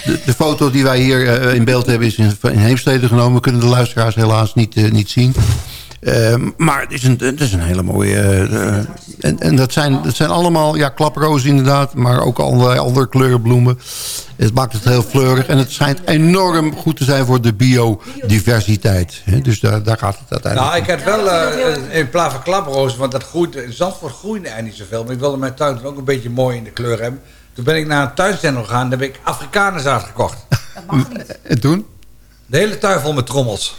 De, de foto die wij hier eh, in beeld hebben is in, in Heemstede genomen. Kunnen de luisteraars helaas niet, eh, niet zien. Eh, maar het is een, het is een hele mooie... eh, eh, en en dat, zijn, dat zijn allemaal ja, klaprozen inderdaad. Maar ook allerlei andere kleurenbloemen. Het maakt het heel fleurig. En het schijnt enorm goed te zijn voor de biodiversiteit. Hè, Dus daar, daar gaat het uiteindelijk Nou, ik had wel eh, in plaats van klaprozen, want dat groeit, in Zandvoort groeide er niet zoveel. Maar ik wilde mijn tuin ook een beetje mooi in de kleur hebben. Toen ben ik naar een tuincentrum gegaan, daar heb ik Afrikanenzaad gekocht. En toen? De hele tuin vol met trommels.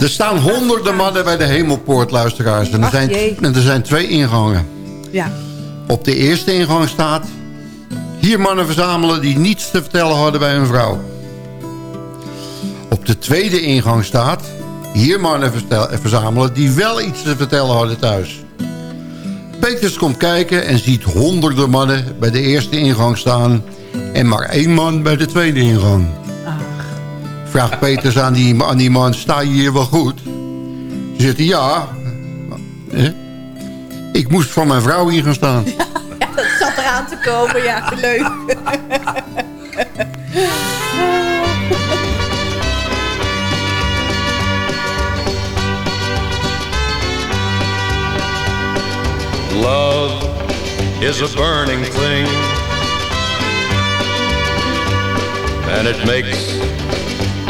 Er staan honderden mannen bij de Hemelpoort, luisteraars. En er, Ach, zijn, en er zijn twee ingangen. Ja. Op de eerste ingang staat... Hier mannen verzamelen die niets te vertellen hadden bij hun vrouw. Op de tweede ingang staat... Hier mannen verzamelen die wel iets te vertellen hadden thuis. Peters komt kijken en ziet honderden mannen bij de eerste ingang staan... en maar één man bij de tweede ingang. Vraagt Peters aan die, aan die man, sta je hier wel goed? Zegt hij, ja. Ik moest van mijn vrouw hier gaan staan. ja, dat zat eraan te komen. Ja, leuk. Love is a burning thing, and it makes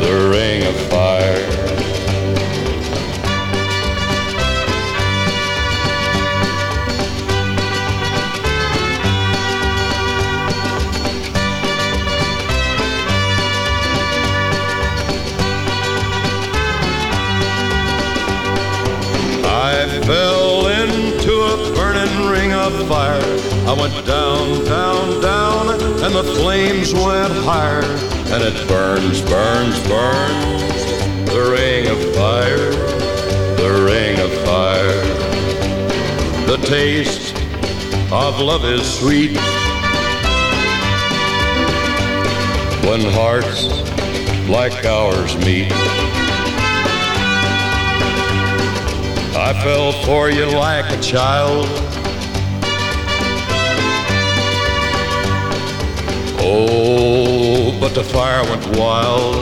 the ring of fire. I fell into a burning ring of fire. I went down, down, down, and the flames went higher. And it burns, burns, burns. The ring of fire, the ring of fire. The taste of love is sweet. When hearts like ours meet. I fell for you like a child. Oh, but the fire went wild.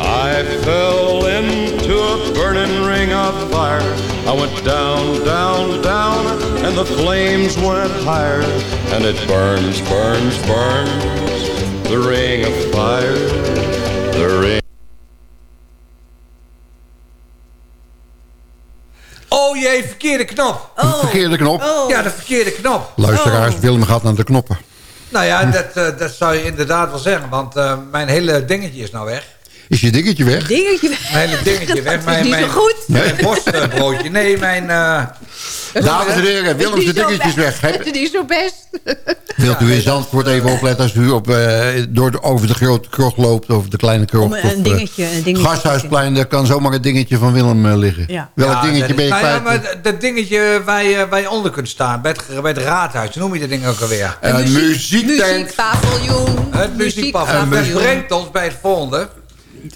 I fell into a burning ring of fire. I went down, down, down, and the flames went higher. And it burns, burns, burns. The ring of fire, the ring. Oh jee, verkeerde knop. Verkeerde knop. Ja, de verkeerde knop. Luisteraars, Willem gaat naar de knoppen. Nou ja, dat, eh, dat zou je inderdaad wel zeggen. Want eh, mijn hele dingetje is nou weg. Is je dingetje weg? Dingetje weg. Mijn dingetje weg. Mijn, is niet mijn, zo goed. Mijn bosbroodje. Nee, mijn... eh, Dames en heren, Willem zijn dingetjes weg. Dat is niet zo best. Wilt u in Zandvoort even opletten als u op, eh, door de, over de grote krocht loopt, over de kleine krocht? Om een of, eh, dingetje, een dingetje Gasthuisplein, daar kan zomaar een dingetje van Willem liggen. Ja. Welk ja, dingetje ben je nou ja, kwijt? maar dat- dingetje waar je, waar je onder kunt staan. Bij het, bij het raadhuis. Noem je dat ding ook alweer? Een muziek- muziektent. Muziekpaviljoen. Het muziekpaviljoen. Dat brengt ons bij het volgende.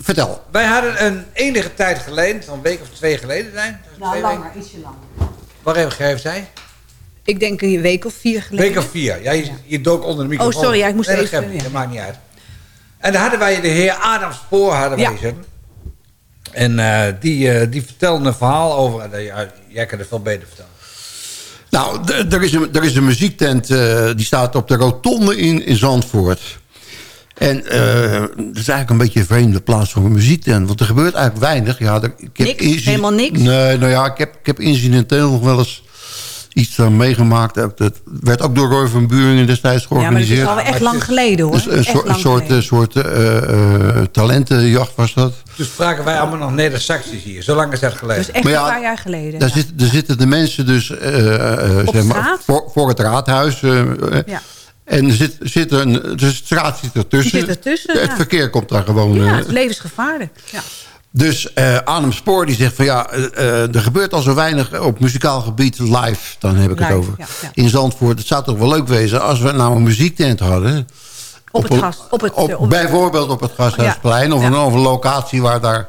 Vertel. Wij hadden een enige tijd geleden, een week of twee geleden zijn. Nou, twee langer, ietsje langer. Waar even gegeven zij? Ik denk een week of vier geleden. Week of vier. Ja, je, je dook onder de microfoon. Oh, sorry, ja, ik moest nee, dat even- geeft ja. Dat maakt niet uit. En daar hadden wij de heer Adam Spoor hadden wij Ja. zitten. En eh, die, eh, die vertelde een verhaal over... ja, jij kan het veel beter vertellen. Nou, er is een, er is een muziektent, eh, die staat op de rotonde in, in Zandvoort. En eh het is eigenlijk een beetje een vreemde plaats voor een muziektent. Want er gebeurt eigenlijk weinig. Ja, er, ik heb Niks? Helemaal niks? Nee, nou ja, ik heb, ik heb incidenteel nog wel eens iets aan meegemaakt. Dat dat werd ook door Roy van Buringen destijds Ja, maar dat is georganiseerd. al echt lang geleden hoor. Dus een Echt soort, een lang soort, geleden. eh, soort eh, eh, talentenjacht was dat. Toen spraken wij allemaal nog Neder-Saxisch hier. Zo lang is dat geleden. Is echt Maar ja, een paar jaar geleden. Daar, ja. zitten, daar zitten de mensen dus eh, eh, Op zeg maar, straat? voor, voor het raadhuis. eh, eh, Ja. En zit, zit een, de straat zit ertussen. Zit ertussen, Het ja. verkeer komt daar gewoon... Ja, eh, het levensgevaarlijk. Ja. dus Adam Spoor die zegt van ja, eh, er gebeurt al zo weinig op muzikaal gebied live. Dan heb ik het over. ja, ja. In Zandvoort. Het zou toch wel leuk wezen als we nou een muziektent hadden. Op het gas- op het- op- op- bijvoorbeeld op het Gasthuisplein. Of, een, of een locatie waar daar...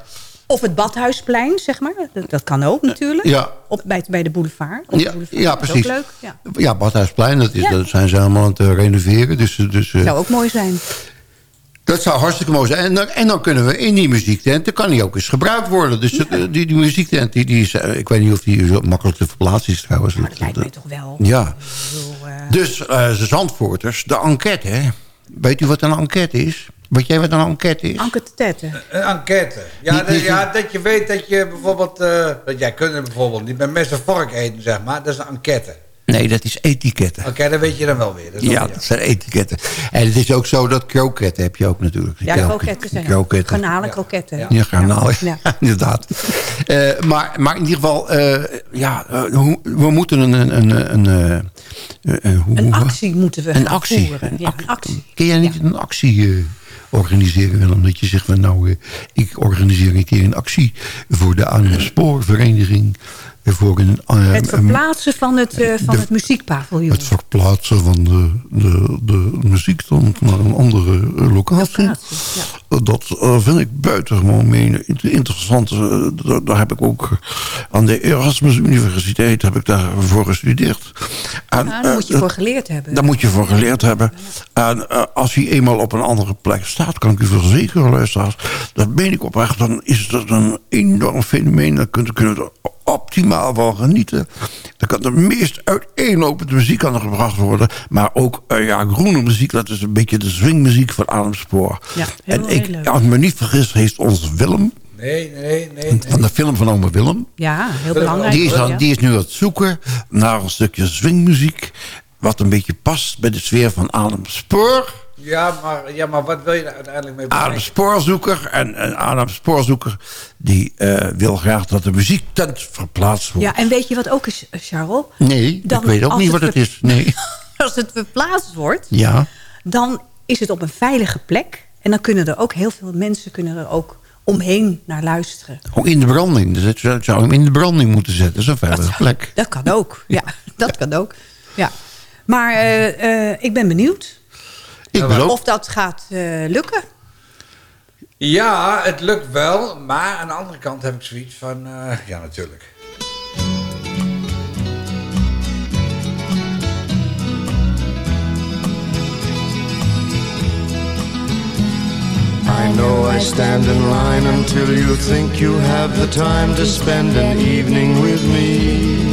Of het Badhuisplein, zeg maar. Dat, dat kan ook natuurlijk. Ja. Op, bij, bij de boulevard. Op de Ja, boulevard. ja, Dat is precies. ook leuk. Ja. Ja, Badhuisplein, dat, is, Ja. dat zijn ze allemaal aan het eh, renoveren. Dus, dus, eh, Zou ook mooi zijn. Dat zou hartstikke mooi zijn. En dan, en dan kunnen we in die muziektent... dan kan die ook eens gebruikt worden. Dus dat, eh, die, die muziektent, die, die is, eh, ik weet niet of die zo makkelijk te verplaatsen is trouwens. Dat lijkt mij toch wel. Ja. Bedoel, eh, Dus eh de Zandvoorters, de enquête. Hè? Weet u wat een enquête is? Weet jij wat een enquête is? Anke te tetten. Een enquête. Ja, dat, ja, dat je weet dat je bijvoorbeeld... eh, dat jij kunt bijvoorbeeld niet met mes en vork eten, zeg maar. Dat is een enquête. Nee, dat is etiketten. Oké, dan weet je dan wel weer. Dat Ja, dat zijn etiketten. En het is ook zo dat kroketten heb je ook natuurlijk. Ja, Kroket- kroketten zijn kroketten. Garnalen, kroketten. Ja. Ja, garnalen. Ja. Ja. inderdaad. Eh, maar, maar in ieder geval, eh, ja, hoe- we moeten een... een, een, een, hoe- Een actie moeten we Een actie. voeren. Een Ja, ac- een actie. Kun jij niet een actie eh, organiseren, Willem? Dat je zegt van nou, eh, ik organiseer een keer een actie voor de Aan Spoorvereniging. Eh, Voor een, Het verplaatsen van het, eh, van de- het muziekpaviljoen. het verplaatsen van de, de, de muziekstand naar een andere eh, locatie. Locatie, ja. Dat vind ik buitengewoon interessant. Daar, daar heb ik ook aan de Erasmus Universiteit heb ik daarvoor gestudeerd. En, Ja, daar moet je voor geleerd hebben. daar moet je voor geleerd hebben. En als hij eenmaal op een andere plek staat, kan ik u verzekeren, luisteraars. Dat meen ik oprecht, dan is dat een enorm fenomeen. Dan kunt- kunnen we er optimaal van genieten. Dan kan de meest uiteenlopende muziek aan gebracht worden. Maar ook eh, ja, groene muziek, dat is een beetje de swingmuziek van Adam Spoor. Ja, heel, en ik, heel leuk. als ik me niet vergis, heeft ons Willem, Nee, nee, nee. nee. van de film van oma Willem... Ja, heel belangrijk. Die is, ja. die is nu aan het zoeken naar een stukje swingmuziek... wat een beetje past bij de sfeer van Adam Spoor. Ja, maar, ja, maar wat wil je daar uiteindelijk mee Adam bereiken? Spoorzoeker. En, en Adam Spoorzoeker die eh, wil graag dat de muziektent verplaatst wordt. Ja, en weet je wat ook is, eh, Charles? Nee, Dan ik weet ook niet het wat het is. Nee. Als het verplaatst wordt, Ja. dan is het op een veilige plek. En dan kunnen er ook heel veel mensen kunnen er ook omheen naar luisteren. Ook in de branding. Dus zou, hem in de branding moeten zetten. Dat is een veilige plek. Dat kan ook. Ja, dat kan ook. Ja. Maar eh, eh, ik ben benieuwd Ik ben ook. of dat gaat eh, lukken. Ja, het lukt wel. Maar aan de andere kant heb ik zoiets van... eh, ja, natuurlijk. I know I stand in line until you think you have the time to spend an evening with me.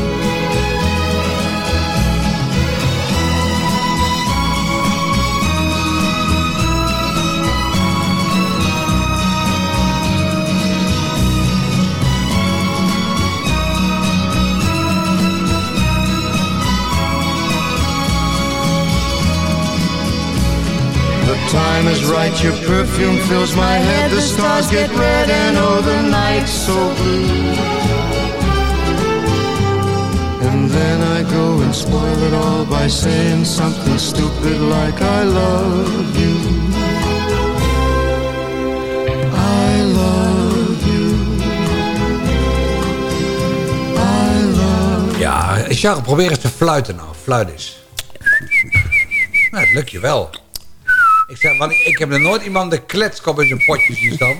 Is right, your perfume fills my head, the stars get red and oh the night's so blue. And then I go and spoil it all by saying something stupid like I love you. I love you. I love Ja, Charles, probeer eens te fluiten nou. Fluit eens. Nou, het lukt je wel. Ik, zeg, want ik, ik heb nog nooit iemand de kletskop in zijn potje zien staan.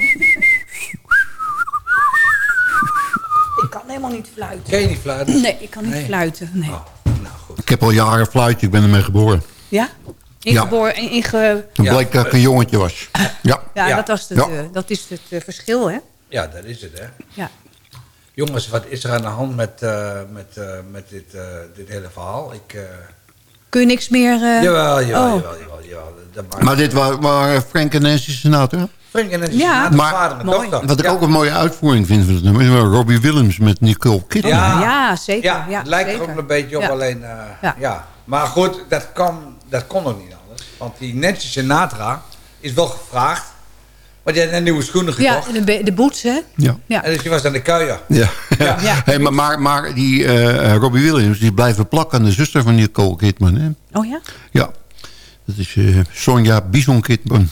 Ik kan helemaal niet fluiten. Ken je niet fluiten? Nee, ik kan niet Nee. fluiten. Nee. Ik heb al jaren fluitje, ik ben ermee geboren. Ja? Ingeboren, in, inge... Toen bleek dat ik een jongetje was. Ja. Ja, Ja. Dat, was het, Ja. eh, dat is het eh, verschil, hè? Ja, dat is het, hè. Ja. Jongens, wat is er aan de hand met, eh, met, eh, met dit, eh, dit hele verhaal? Ik, eh, Kun je niks meer... eh, Jawel, jawel, oh. jawel, jawel, jawel. Dat maakt- Maar dit waren, waren Frank en Nancy Sinatra. Frank en Nancy Ja. Sinatra, Maar- vader en Mooi. dochter. Wat ik Ja. ook een mooie uitvoering vind van het nummer... is wel Robbie Williams met Nicole Kidman. Ja. Ja, zeker. Ja, Ja, het lijkt er ook een beetje op, Ja. alleen... eh, ja. Ja. Maar goed, dat, kan, dat kon ook niet anders. Want die Nancy Sinatra is wel gevraagd. Maar die had net nieuwe schoenen Ja, gekocht. en de, de boots, hè? Ja. Ja. En dus die was aan de kuier. Ja. Ja. Ja. Hey, maar, maar, maar die eh, Robbie Williams die blijven plakken aan de zuster van Nicole Kidman. Hè? Oh ja? Ja. Dat is eh, Sonja Bison Kidman.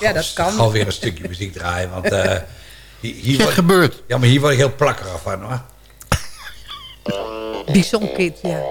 Ja, dat kan. Gewoon weer een stukje muziek draaien. Want eh, hier, word- gebeurd. ja, maar hier word ik heel plakkerig van hoor. Bison Kid, ja. ja.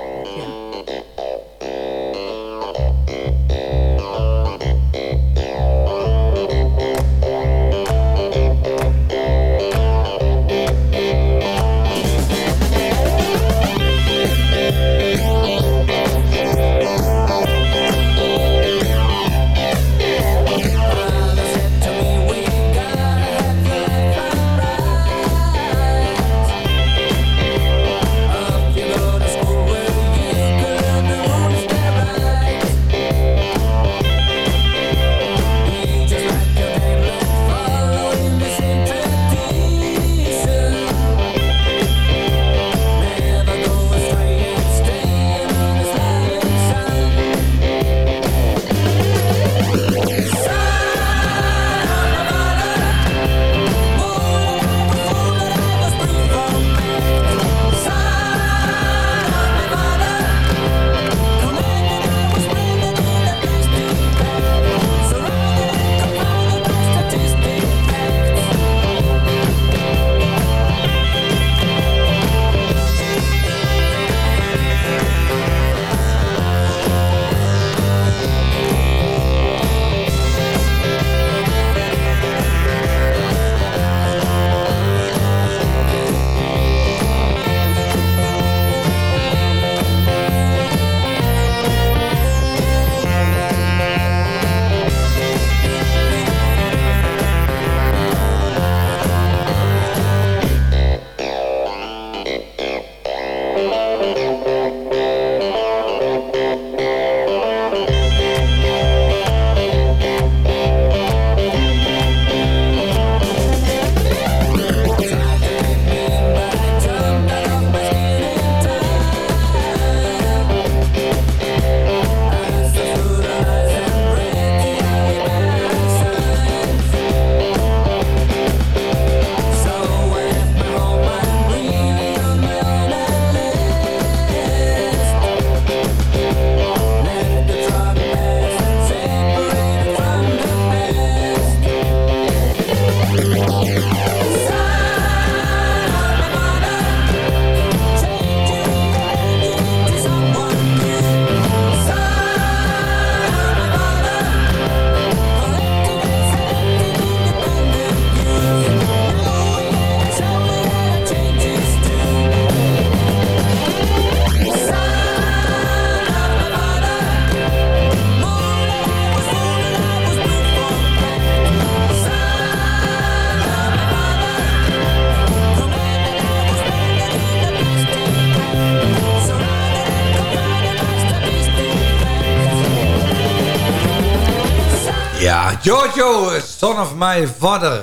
Giorgio, son of my father.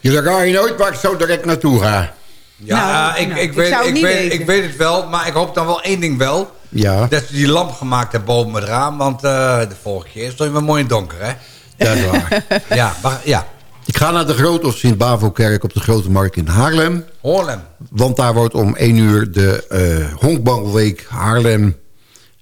Je ga je nooit waar ik zo direct naartoe ga. Ja, Nou, ik, nou, ik, ik weet, ik, weet, weten. ik weet het wel, maar ik hoop dan wel één ding wel. Ja, Dat ze die lamp gemaakt hebben boven het raam. Want eh, de vorige keer stond je wel mooi in het donker, hè? dat is waar. Ja, maar, ja. Ik ga naar de Grote of Sint-Bavo-kerk op de Grote Markt in Haarlem. Haarlem. Want daar wordt om 1 uur de eh honkbalweek Haarlem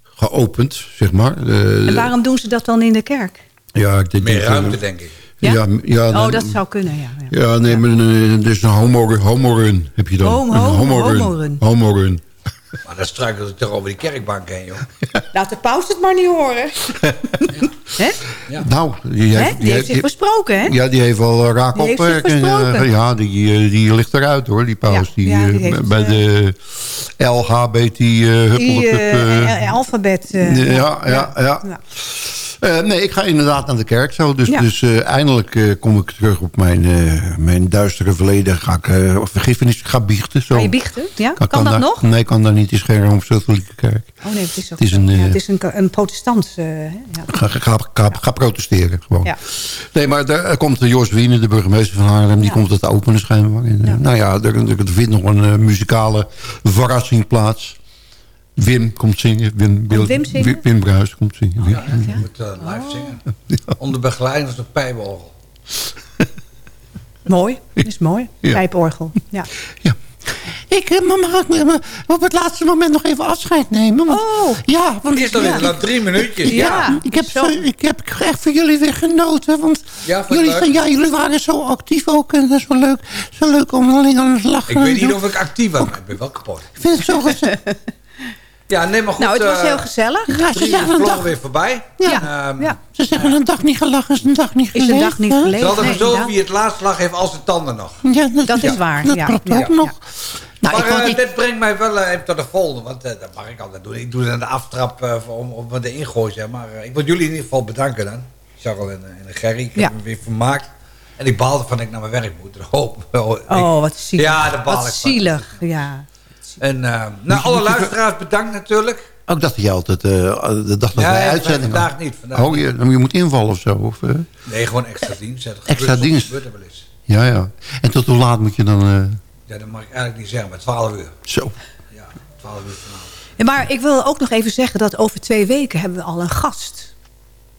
geopend, zeg maar. De- En waarom doen ze dat dan in de kerk? Ja, ik denk Meer dat- ruimte, denk ik. Ja, Ja? ja, Oh, dat zou kunnen, ja. ja. Ja, nee, maar eh, dus een homo, homorun heb je dan. Homo- een homorun. homorun. Homorun. Maar dan struikelde ik toch over die kerkbank heen, joh. Laat de paus het maar niet horen. Hè? Nou, die Hè? heeft, Die heeft zich versproken, hè? Ja, die heeft wel eh, raak Die eh, ja, die, eh, die ligt eruit hoor, die paus. Ja, die, ja, die eh, heeft, bij de LHBT uh, Die eh, eh, alfabet. eh, ja, ja, ja. Eh, nee, ik ga inderdaad naar de kerk zo. Dus, Ja. dus eh, eindelijk eh, kom ik terug op mijn, mijn duistere verleden. Ga ik uh, vergiffenis, ik ga biechten. Zo. Ga je biechten? Ja? Kan dat daar- nog? Nee, kan daar niet. Het is geen Rooms-Katholieke kerk. Oh nee, het is, ook Het is een, ja, het is een, een protestant. hè? ja. Ga, ga, ga, ga protesteren gewoon. Ja. Nee, maar daar komt Jos Wiener, de burgemeester van Haarlem. Die komt het openen schijnbaar. En, Nou ja, er, er, vindt nog een muzikale verrassing plaats. Wim komt zingen. Wim, Komt Wim zingen? Wim, Wim Bruis komt zingen. Ja, Ja. je moet eh, live zingen. Onder begeleiding van de pijborgel. Mooi, is mooi. Ja. Pijporgel. Ja. Ik eh, mag ik me- op het laatste moment nog even afscheid nemen. Want, Oh. ja, want is toch ja, inderdaad drie minuutjes? Ja. ik heb, zo, ik heb echt van jullie weer genoten. Want Ja, jullie, leuk? ja, jullie waren zo actief ook. En dat is wel leuk, zo leuk om alleen aan het lachen. Ik weet niet of ik actief was, maar ik ben wel kapot. Ik vind het zo gezellig. Ja, nee, maar goed. Nou, het was eh, heel gezellig. Ja, ze zeggen een dag, weer voorbij. Ja. En, ehm, Ja. ze zeggen een dag niet gelachen is een dag niet Is geleefd. een dag niet geleefd. Ze hadden Nee, zo wie het laatst lag heeft al zijn tanden nog. Ja, dat, Dat is ja, waar, Dat ja. klopt Ja, ook nog. Nou, ik maar eh, niet- dit brengt mij wel eh, even tot de volgende. Want dat mag ik altijd doen. Ik doe dan de aftrap eh, voor- om, om wat de ingooi. Zeg. Maar ik wil jullie in ieder geval bedanken dan. Charles en, en Gerry. Ik Ja. heb me weer vermaakt. En ik baalde van dat ik naar mijn werk moet. Oh, oh, ik- Oh, wat zielig. Ja, daar baal wat ik van. zielig. Ja. En eh, nou, alle luisteraars bedankt natuurlijk. Ook dacht je altijd, eh, de dag dat Ja, wij uitzending vandaag niet, vandaag oh, je, je moet invallen of zo? Of, eh? Nee, gewoon extra dienst. Dat Extra soms, dienst. gebeurt er wel eens. Ja, ja. En tot hoe laat moet je dan... eh, Ja, dat mag ik eigenlijk niet zeggen, maar 12 uur. zo. Ja, 12 uur vanavond. Ja, Maar ik wil ook nog even zeggen dat over twee weken hebben we al een gast.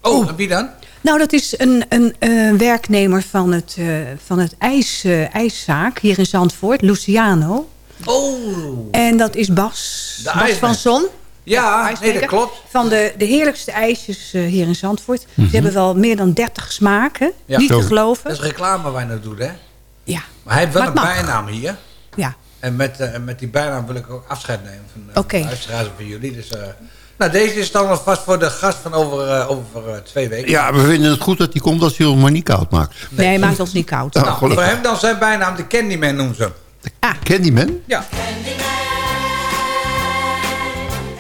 Oh, en wie dan? Nou, dat is een, een, eh, werknemer van het, eh, van het ijs, eh, ijszaak hier in Zandvoort, Luciano. Oh, En dat is Bas. De Bas ijsman. van Zon. ja, nee, dat klopt. Van de, de heerlijkste ijsjes eh, hier in Zandvoort. Mhm. Ze hebben wel meer dan 30 smaken. Ja. Niet Zo. te geloven. Dat is reclame waar wij nou doen, hè? Ja. Maar hij heeft wel een bijnaam hier. ja. En met, eh, met die bijnaam wil ik ook afscheid nemen van eh, de luisteraars van jullie. Dus, eh, nou, deze is dan wel vast voor de gast van over, eh, over twee weken. Ja, we vinden het goed dat hij komt als hij ons maar niet koud maakt. Nee, hij maakt ons niet koud. Nou, gelukkig. voor hem dan zijn bijnaam de Candyman noemen ze hem. Candyman? Ja.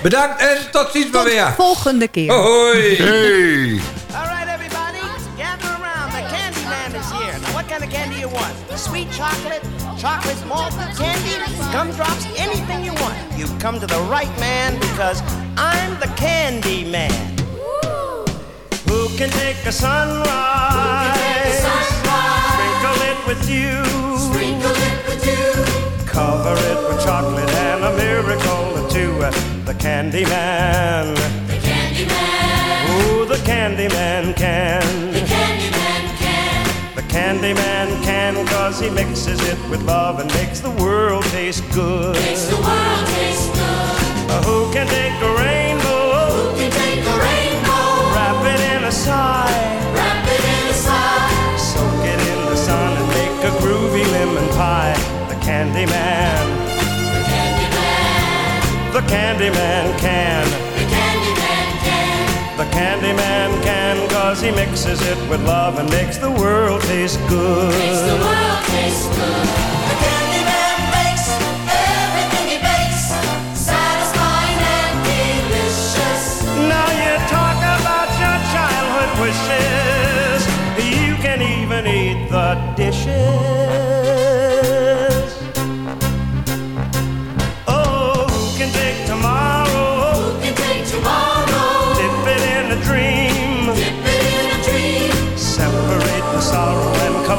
Bedankt en tot ziens maar weer. Volgende keer. Hoi. Hey! All right, everybody, gather around. The candy man is here. Now, what kind of candy you want? Sweet chocolate, chocolate malted candy, gumdrops, anything you want. You've come to the right man because I'm the candy man. Who can take a sunrise? Sprinkle it with you. Cover it with chocolate and a miracle or two. The candy man. Ooh, the Candyman can. The Candyman can. The Candyman can, cause he mixes it with love and makes the world taste good. Makes the world taste good. Uh, who can take a rainbow? Who can take a rainbow? Wrap it in a sigh. A groovy lemon pie. The Candyman. The Candyman. The Candyman can. The Candyman can, cause he mixes it with love and makes the world taste good. Makes the world taste good. The Candyman makes everything he bakes satisfying and delicious. Now you talk about your childhood wishes. You can even eat the dishes.